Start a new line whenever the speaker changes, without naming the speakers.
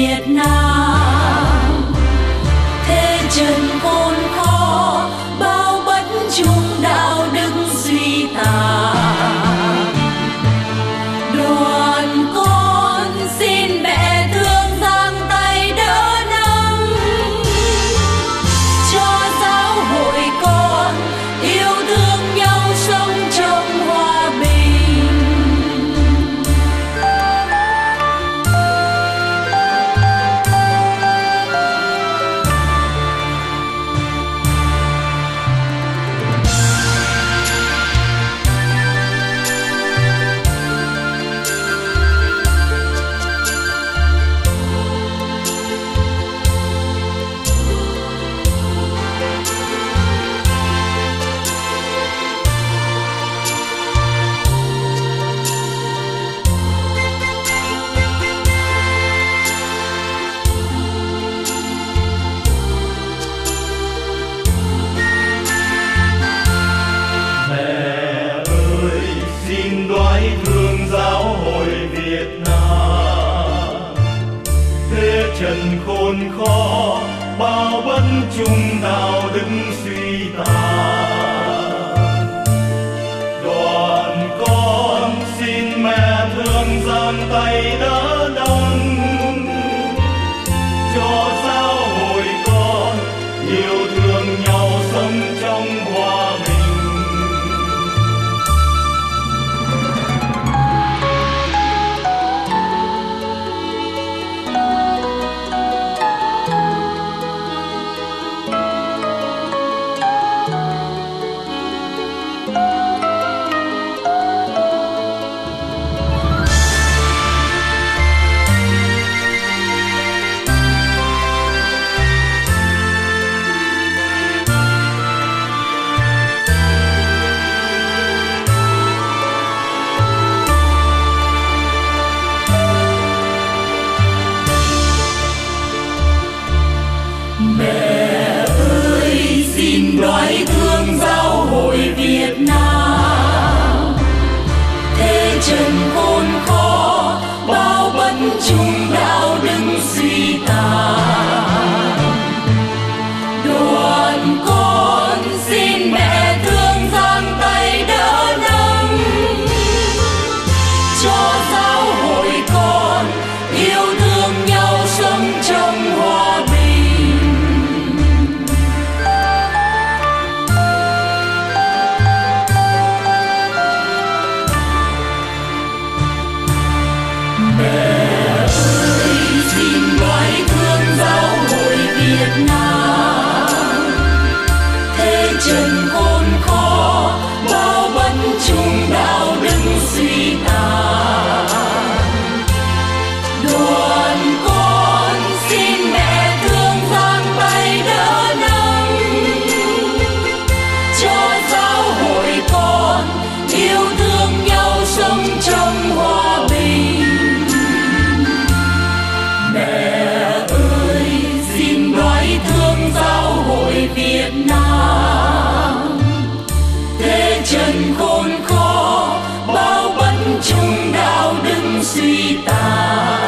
Việt Nam xin đoái thương giáo hội Việt Nam. Thế trần khôn khó, bao bất chung đạo đức Việt Nam. Thế chân khôn khó bao bất trung đạo đừng suy tàn.